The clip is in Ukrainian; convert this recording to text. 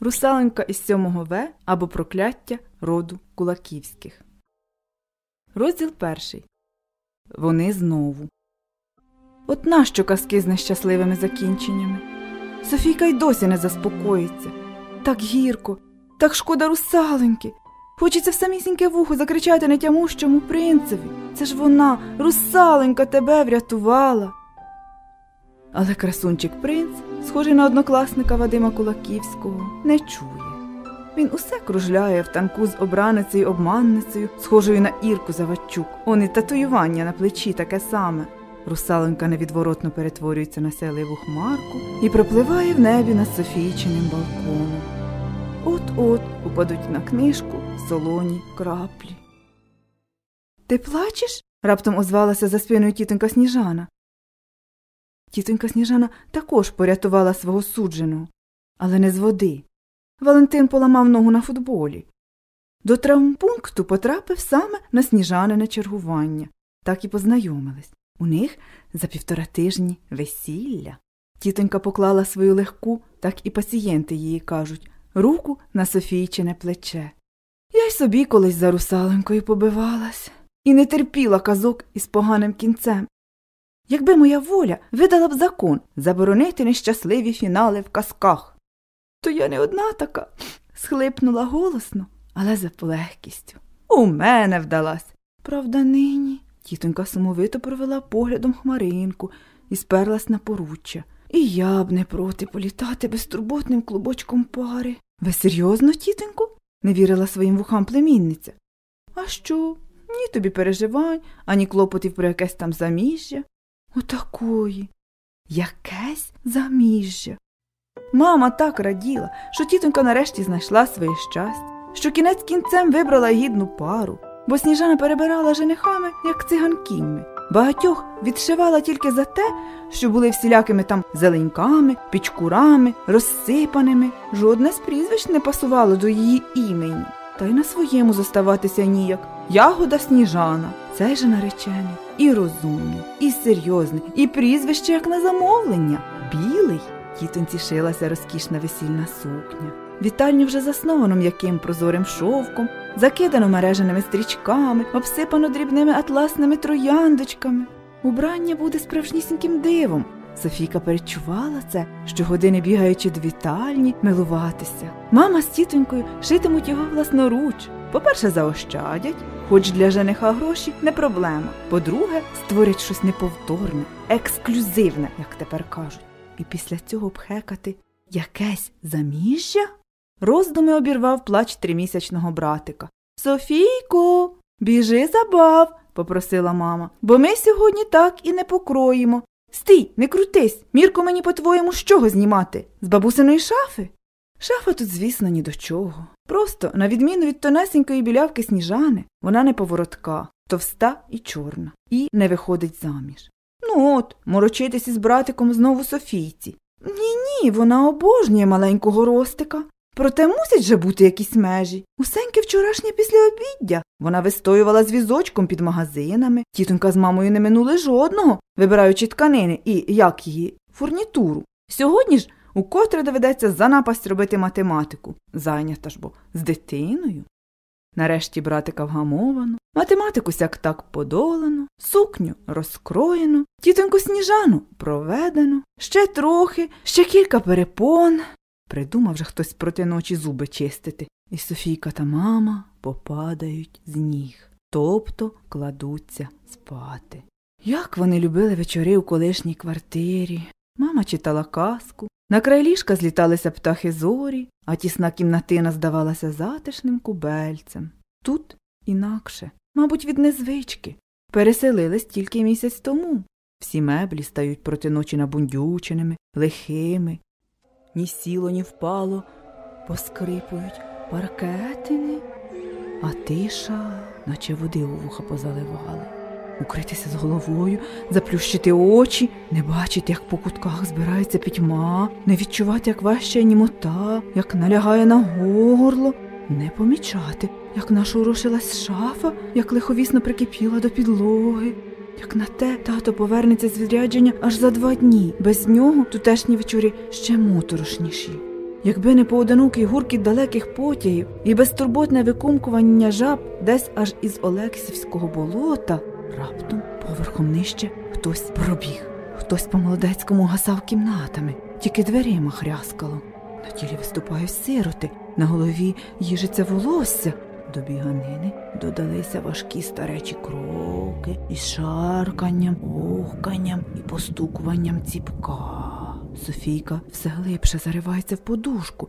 Русаленька із сьомого В або прокляття роду кулаківських. Розділ перший. Вони знову. От нащо казки з нещасливими закінченнями? Софійка й досі не заспокоїться. Так гірко, так шкода русаленьки. Хочеться в самісіньке вухо закричати нетямущому принцеві. Це ж вона, русаленька, тебе врятувала. Але красунчик принц, схожий на однокласника Вадима Кулаківського, не чує. Він усе кружляє в танку з обраницею обманницею, схожою на Ірку Завадчук. Он і татуювання на плечі таке саме. Русаленька невідворотно перетворюється на селиву хмарку і пропливає в небі над Софійчиним балконом. От-от упадуть на книжку солоні краплі. Ти плачеш? раптом озвалася за спиною тітонька Сніжана. Тітонька Сніжана також порятувала свого судженого, але не з води. Валентин поламав ногу на футболі. До травмпункту потрапив саме на сніжанине чергування, так і познайомились. У них за півтора тижні весілля. Тітонька поклала свою легку, так і пацієнти її кажуть, руку на Софійчине плече. Я й собі колись за русаленькою побивалась і не терпіла казок із поганим кінцем. Якби моя воля видала б закон заборонити нещасливі фінали в казках, то я не одна така, схлипнула голосно, але за полегкістю. У мене вдалась. Правда, нині. Тітонька сумовито провела поглядом хмаринку і сперлась на поруччя. І я б не проти політати безтурботним клубочком пари. Ви серйозно, тітоньку? не вірила своїм вухам племінниця. А що? Ні тобі переживань, ані клопотів про якесь там заміжжя. Отакої. Якесь заміжжя. Мама так раділа, що тітонька нарешті знайшла своє щастя, що кінець кінцем вибрала гідну пару, бо сніжана перебирала женихами, як циганкіньми. Багатьох відшивала тільки за те, що були всілякими там зеленьками, пічкурами, розсипаними. Жодне з прізвищ не пасувало до її імені. Та й на своєму зоставатися ніяк. Ягода сніжана, цей же наречений, і розумний, і серйозний, і прізвище, як на замовлення, білий. Тітонці шилася розкішна весільна сукня. Вітальню вже засновано м'яким прозорим шовком, закидано мереженими стрічками, обсипано дрібними атласними трояндочками. Убрання буде справжнісіньким дивом. Софійка перечувала це, що години бігаючи до вітальні, милуватися. Мама з тітонькою шитимуть його власноруч. По-перше, заощадять, хоч для жениха гроші не проблема. По-друге, створять щось неповторне, ексклюзивне, як тепер кажуть. І після цього бхекати якесь заміжжя? Роздуми обірвав плач тримісячного братика. Софійко, біжи забав, попросила мама, бо ми сьогодні так і не покроїмо. Стій, не крутись. Мірко мені, по-твоєму, з чого знімати? З бабусиної шафи? Шафа тут, звісно, ні до чого. Просто, на відміну від тонесенької білявки сніжани, вона не поворотка, товста і чорна, і не виходить заміж. Ну от, морочитись із братиком знову Софійці. Ні, ні, вона обожнює маленького ростика. Проте мусять же бути якісь межі. Усеньке вчорашнє післяобіддя. Вона вистоювала з візочком під магазинами. Тітонька з мамою не минули жодного, вибираючи тканини і, як її, фурнітуру. Сьогодні ж укотре доведеться за напасть робити математику. Зайнята ж бо з дитиною. Нарешті братика вгамовано, математику сяк так подолано, сукню розкроєно, тітоньку сніжану проведено, ще трохи, ще кілька перепон. Придумав же хтось проти ночі зуби чистити, і Софійка та мама попадають з ніг, тобто кладуться спати. Як вони любили вечори у колишній квартирі. Мама читала казку, на край ліжка зліталися птахи зорі, а тісна кімнатина здавалася затишним кубельцем. Тут інакше, мабуть, від незвички. Переселились тільки місяць тому. Всі меблі стають проти ночі набундюченими, лихими, ні сіло, ні впало, поскрипують паркетини, а тиша, наче води у вуха позаливали. Укритися з головою, заплющити очі, не бачити, як по кутках збирається пітьма, не відчувати, як важча німота, як налягає на горло, не помічати, як нашорошилась шафа, як лиховісно прикипіла до підлоги. Як на те, тато повернеться з відрядження аж за два дні. Без нього тутешні вечори ще моторошніші. Якби не поодинокий гуркіт далеких потягів і безтурботне викумкування жаб десь аж із Олексівського болота, раптом поверхом нижче хтось пробіг. Хтось по молодецькому гасав кімнатами, тільки дверима хряскало. На тілі виступають сироти, на голові їжиться волосся. До біганини додалися важкі старечі кроки із шарканням, охканням і постукуванням ціпка. Софійка все глибше заривається в подушку,